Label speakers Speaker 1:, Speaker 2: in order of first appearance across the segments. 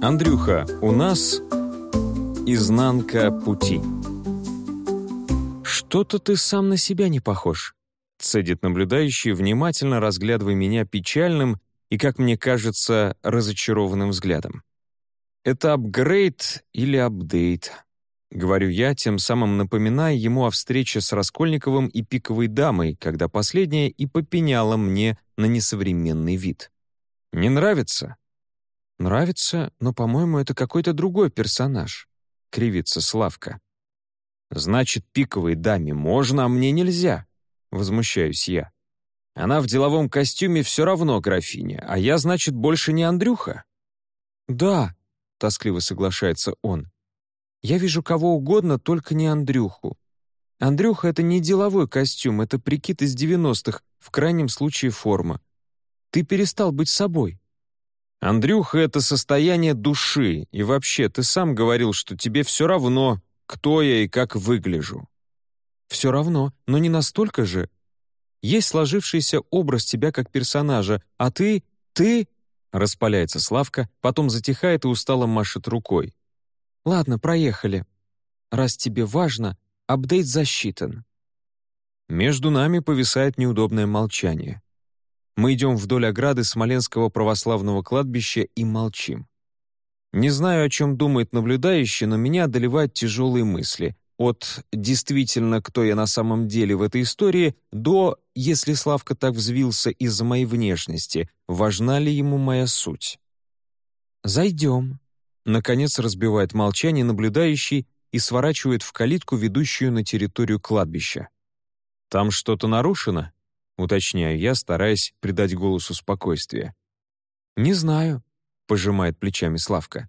Speaker 1: Андрюха, у нас изнанка пути. «Что-то ты сам на себя не похож», — цедит наблюдающий, внимательно разглядывая меня печальным и, как мне кажется, разочарованным взглядом. «Это апгрейд или апдейт?» — говорю я, тем самым напоминая ему о встрече с Раскольниковым и пиковой дамой, когда последняя и попеняла мне на несовременный вид. «Не нравится?» «Нравится, но, по-моему, это какой-то другой персонаж», — кривится Славка. «Значит, пиковой даме можно, а мне нельзя», — возмущаюсь я. «Она в деловом костюме все равно графиня, а я, значит, больше не Андрюха?» «Да», — тоскливо соглашается он. «Я вижу кого угодно, только не Андрюху. Андрюха — это не деловой костюм, это прикид из девяностых, в крайнем случае форма. Ты перестал быть собой».
Speaker 2: Андрюха — это состояние души, и вообще, ты сам говорил, что тебе все равно, кто я и как выгляжу.
Speaker 1: Все равно, но не настолько же. Есть сложившийся образ тебя как персонажа, а ты, ты... Распаляется Славка, потом затихает и устало машет рукой. «Ладно, проехали. Раз тебе важно, апдейт засчитан».
Speaker 2: Между нами повисает неудобное молчание. Мы идем вдоль ограды Смоленского православного кладбища и молчим. Не знаю, о чем думает наблюдающий, но меня одолевают тяжелые мысли. От «действительно, кто я на самом деле в этой истории» до «если Славка так взвился из-за моей внешности, важна ли ему моя суть?»
Speaker 1: «Зайдем», — наконец разбивает молчание наблюдающий и сворачивает в калитку, ведущую на территорию кладбища.
Speaker 2: «Там что-то нарушено?» Уточняю я, стараясь придать голосу спокойствие.
Speaker 1: «Не знаю», — пожимает плечами Славка.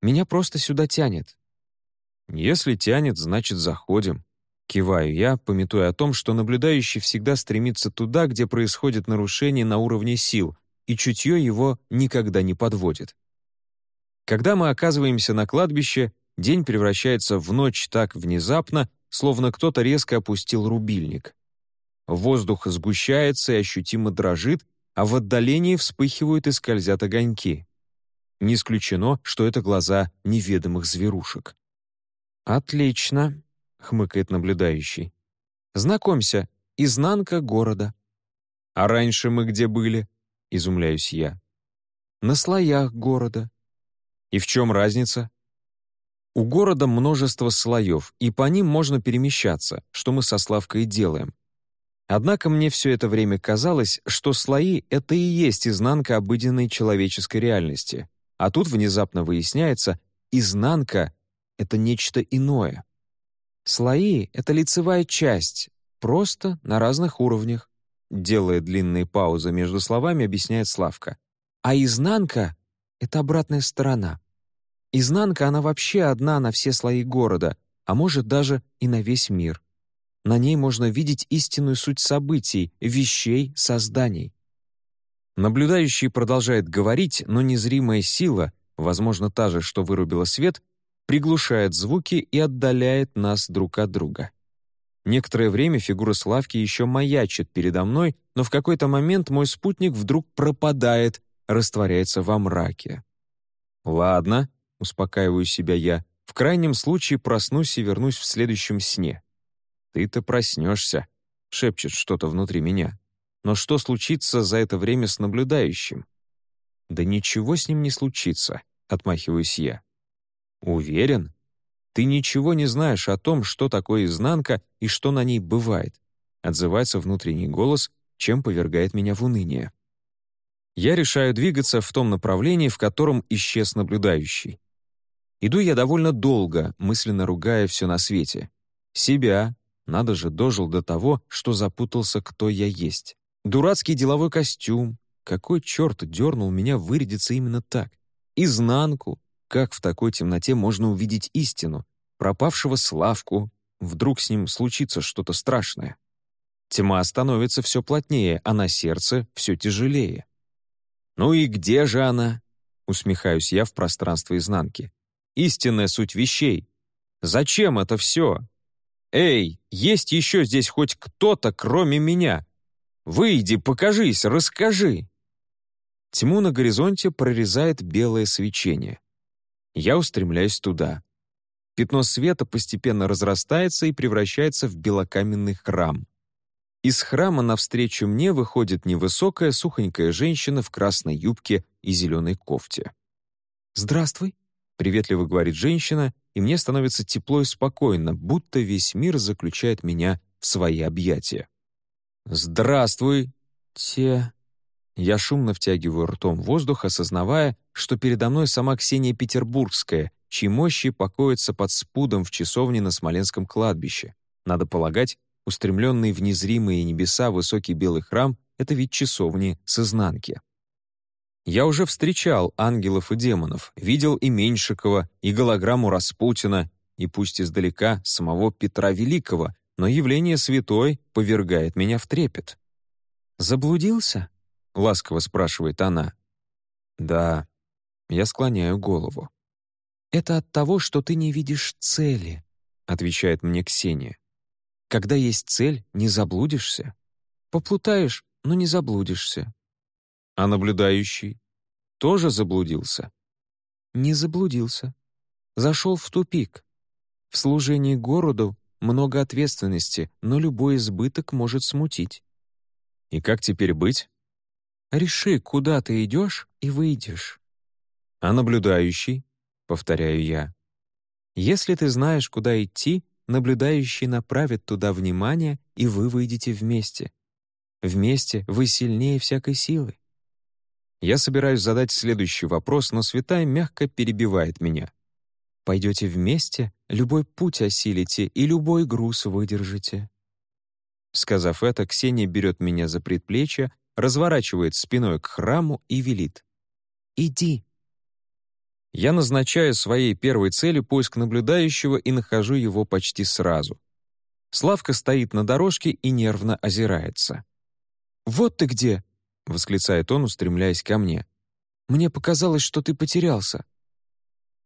Speaker 1: «Меня просто сюда тянет».
Speaker 2: «Если тянет, значит, заходим». Киваю я, пометуя о том, что наблюдающий всегда стремится туда, где происходит нарушение на уровне сил, и чутье его никогда не подводит. Когда мы оказываемся на кладбище, день превращается в ночь так внезапно, словно кто-то резко опустил рубильник. Воздух сгущается и ощутимо дрожит, а в отдалении вспыхивают и скользят огоньки. Не исключено, что это глаза неведомых зверушек.
Speaker 1: «Отлично», — хмыкает наблюдающий. «Знакомься, изнанка города».
Speaker 2: «А раньше мы где были?» — изумляюсь я.
Speaker 1: «На слоях города».
Speaker 2: «И в чем разница?»
Speaker 1: У города множество слоев, и по ним можно перемещаться, что мы со Славкой делаем. Однако мне все это время казалось, что слои — это и есть изнанка обыденной человеческой реальности. А тут внезапно выясняется, изнанка — это нечто иное. Слои — это лицевая часть, просто на разных уровнях. Делая длинные паузы между словами, объясняет Славка. А изнанка — это обратная сторона. Изнанка, она вообще одна на все слои города, а может даже и на весь мир. На ней можно видеть истинную суть событий, вещей, созданий.
Speaker 2: Наблюдающий продолжает говорить, но незримая сила, возможно, та же, что вырубила свет, приглушает звуки и отдаляет нас друг от друга. Некоторое время фигура Славки еще маячит передо мной, но в какой-то момент мой спутник вдруг пропадает, растворяется во мраке. «Ладно», — успокаиваю себя я, «в крайнем случае проснусь и вернусь в следующем сне». «Ты-то проснешься», — шепчет что-то внутри меня. «Но что случится за это время с наблюдающим?» «Да ничего с ним не случится», — отмахиваюсь я. «Уверен? Ты ничего не знаешь о том, что такое изнанка и что на ней бывает», — отзывается внутренний голос, чем повергает меня в уныние. Я решаю двигаться в том направлении, в котором исчез наблюдающий. Иду я довольно долго, мысленно ругая все на свете. Себя, надо же, дожил до того, что запутался, кто я есть. Дурацкий деловой костюм. Какой черт дернул меня вырядиться именно так? Изнанку. Как в такой темноте можно увидеть истину? Пропавшего Славку. Вдруг с ним случится что-то страшное. Тьма становится все плотнее, а на сердце все тяжелее. «Ну и где же она?» — усмехаюсь я в пространство изнанки. «Истинная суть вещей. Зачем это все? «Эй, есть еще здесь хоть кто-то, кроме меня? Выйди, покажись, расскажи!» Тьму на горизонте прорезает белое свечение. Я устремляюсь туда. Пятно света постепенно разрастается и превращается в белокаменный храм. Из храма навстречу мне выходит невысокая сухонькая женщина в красной юбке и зеленой кофте. «Здравствуй», — приветливо говорит женщина, и мне становится тепло и спокойно, будто весь мир заключает меня в свои объятия. «Здравствуй, те...» Я шумно втягиваю ртом воздух, осознавая, что передо мной сама Ксения Петербургская, чьи мощи покоятся под спудом в часовне на Смоленском кладбище. Надо полагать, устремленный в незримые небеса высокий белый храм — это вид часовни с изнанки. Я уже встречал ангелов и демонов, видел и Меньшикова, и голограмму Распутина, и пусть издалека самого Петра Великого, но явление святой повергает меня в трепет. «Заблудился?» — ласково спрашивает она. «Да». Я склоняю голову. «Это от того, что ты не видишь цели», — отвечает мне Ксения. «Когда есть цель, не заблудишься. Поплутаешь, но не заблудишься». А наблюдающий тоже заблудился? Не заблудился. Зашел в тупик. В служении городу много ответственности, но любой избыток может смутить. И как теперь быть? Реши, куда ты идешь, и выйдешь. А наблюдающий? Повторяю я. Если ты знаешь, куда идти, наблюдающий направит туда внимание, и вы выйдете вместе. Вместе вы сильнее всякой силы. Я собираюсь задать следующий вопрос, но святая мягко перебивает меня. Пойдете вместе, любой путь осилите и любой груз выдержите. Сказав это, Ксения берет меня за предплечье, разворачивает спиной к храму и велит. «Иди». Я назначаю своей первой цели поиск наблюдающего и нахожу его почти сразу. Славка стоит на дорожке и нервно озирается. «Вот ты где!» — восклицает он, устремляясь ко мне. «Мне показалось, что ты потерялся».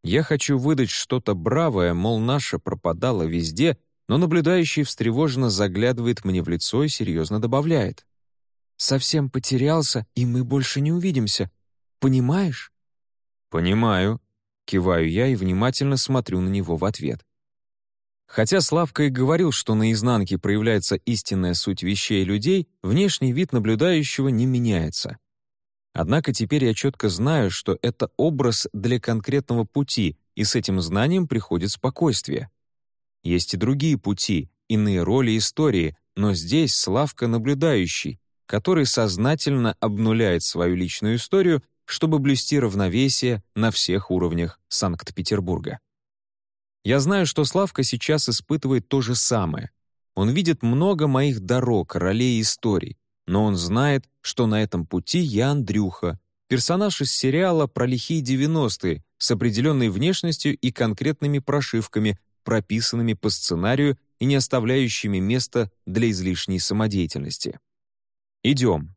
Speaker 2: Я хочу выдать что-то бравое, мол, наша пропадала везде, но наблюдающий встревоженно заглядывает мне в лицо и серьезно добавляет. «Совсем потерялся, и мы больше не увидимся. Понимаешь?» «Понимаю», — киваю я и внимательно смотрю на него в ответ. Хотя Славка и говорил, что на изнанке проявляется истинная суть вещей и людей, внешний вид наблюдающего не меняется. Однако теперь я четко знаю, что это образ для конкретного пути, и с этим знанием приходит спокойствие. Есть и другие пути, иные роли истории, но здесь Славка наблюдающий, который сознательно обнуляет свою личную историю, чтобы блюсти равновесие на всех уровнях Санкт-Петербурга. Я знаю, что Славка сейчас испытывает то же самое. Он видит много моих дорог, ролей и историй, но он знает, что на этом пути я Андрюха, персонаж из сериала про лихие 90-е с определенной внешностью и конкретными прошивками, прописанными по сценарию и не оставляющими места для излишней самодеятельности. «Идем».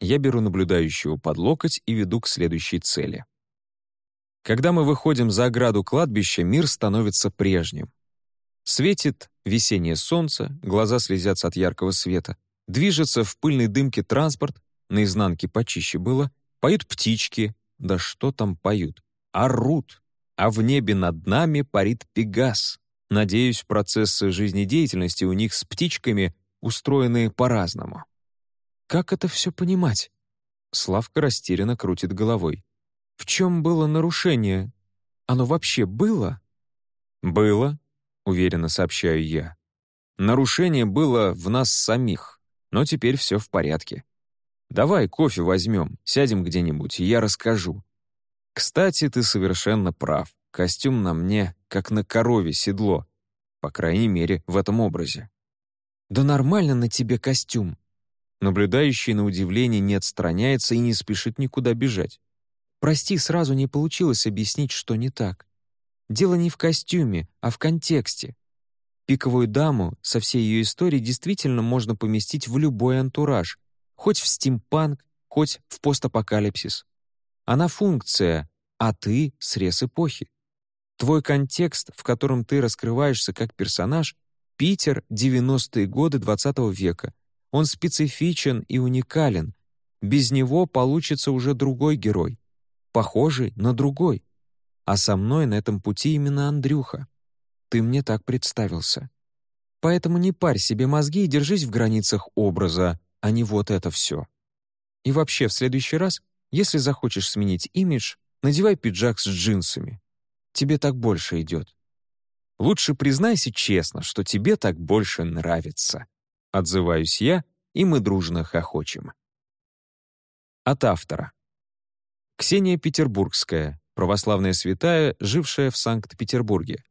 Speaker 2: Я беру наблюдающего под локоть и веду к следующей цели. Когда мы выходим за ограду кладбища, мир становится прежним. Светит весеннее солнце, глаза слезятся от яркого света. Движется в пыльной дымке транспорт, наизнанке почище было, поют птички, да что там поют, орут, а в небе над нами парит пегас. Надеюсь, процессы жизнедеятельности у них с птичками устроены по-разному. Как это все понимать? Славка растерянно крутит головой. В чем было нарушение? Оно вообще было? Было, уверенно сообщаю я. Нарушение было в нас самих. Но теперь все в порядке. Давай кофе возьмем, сядем где-нибудь, и я расскажу. Кстати, ты совершенно прав. Костюм на мне, как на корове седло. По крайней мере, в этом образе. Да нормально на тебе костюм. Наблюдающий на удивление не отстраняется и не спешит никуда бежать. Прости, сразу не получилось объяснить, что не так. Дело не в костюме, а в контексте. Пиковую даму со всей ее историей действительно можно поместить в любой антураж, хоть в стимпанк, хоть в постапокалипсис. Она функция, а ты — срез эпохи. Твой контекст, в котором ты раскрываешься как персонаж — Питер 90-е годы XX века. Он специфичен и уникален. Без него получится уже другой герой, похожий на другой. а со мной на этом пути именно Андрюха. Ты мне так представился. Поэтому не парь себе мозги и держись в границах образа, а не вот это все. И вообще, в следующий раз, если захочешь сменить имидж, надевай пиджак с джинсами. Тебе так больше идет. Лучше признайся честно, что тебе так больше нравится. Отзываюсь я, и мы дружно хохочем. От автора. Ксения Петербургская, православная святая, жившая в Санкт-Петербурге.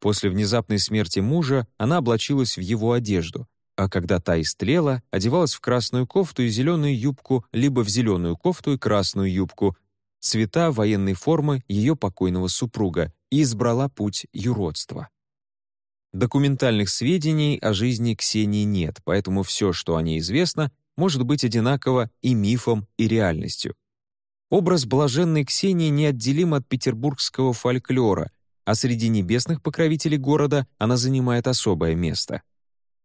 Speaker 2: После внезапной смерти мужа она облачилась в его одежду, а когда та истлела, одевалась в красную кофту и зеленую юбку, либо в зеленую кофту и красную юбку, цвета военной формы ее покойного супруга, и избрала путь юродства. Документальных сведений о жизни Ксении нет, поэтому все, что о ней известно, может быть одинаково и мифом, и реальностью. Образ блаженной Ксении неотделим от петербургского фольклора, а среди небесных покровителей города она занимает особое место.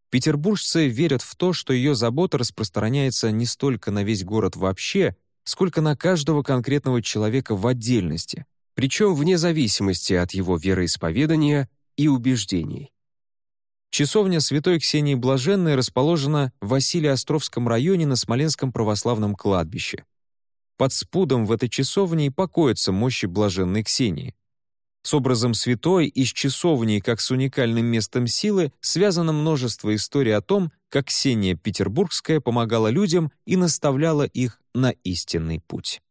Speaker 2: Петербуржцы верят в то, что ее забота распространяется не столько на весь город вообще, сколько на каждого конкретного человека в отдельности, причем вне зависимости от его вероисповедания и убеждений. Часовня Святой Ксении Блаженной расположена в Василиостровском районе на Смоленском православном кладбище. Под спудом в этой часовне и покоятся мощи Блаженной Ксении. С образом святой и с часовней как с уникальным местом силы связано множество историй о том, как Ксения Петербургская помогала людям и наставляла их на истинный путь.